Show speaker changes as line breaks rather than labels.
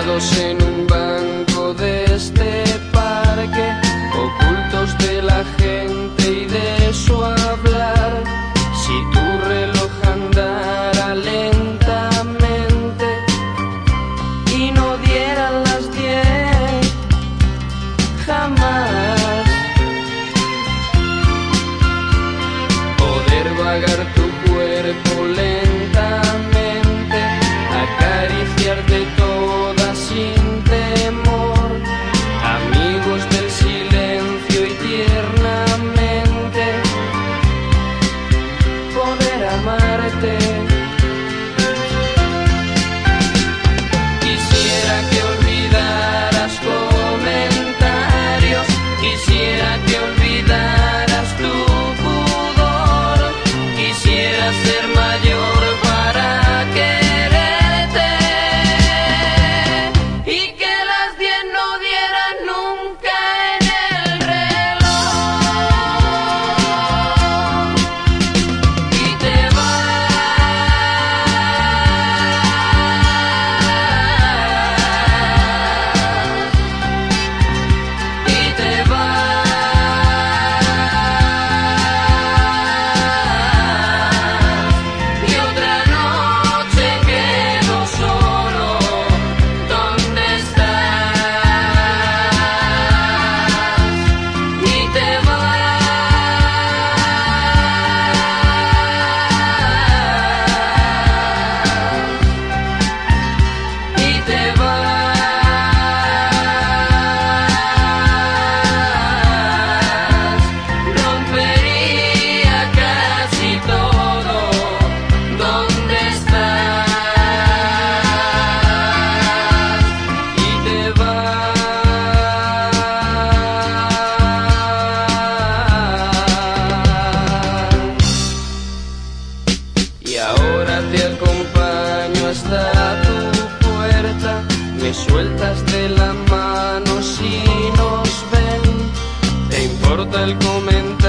en un banco de este parque, ocultos de la gente y de su hablar. Si tu reloj andara lentamente y no dieran las diez, jamás poder vagar. me sueltas de la mano si nos ven, te importa el comentario.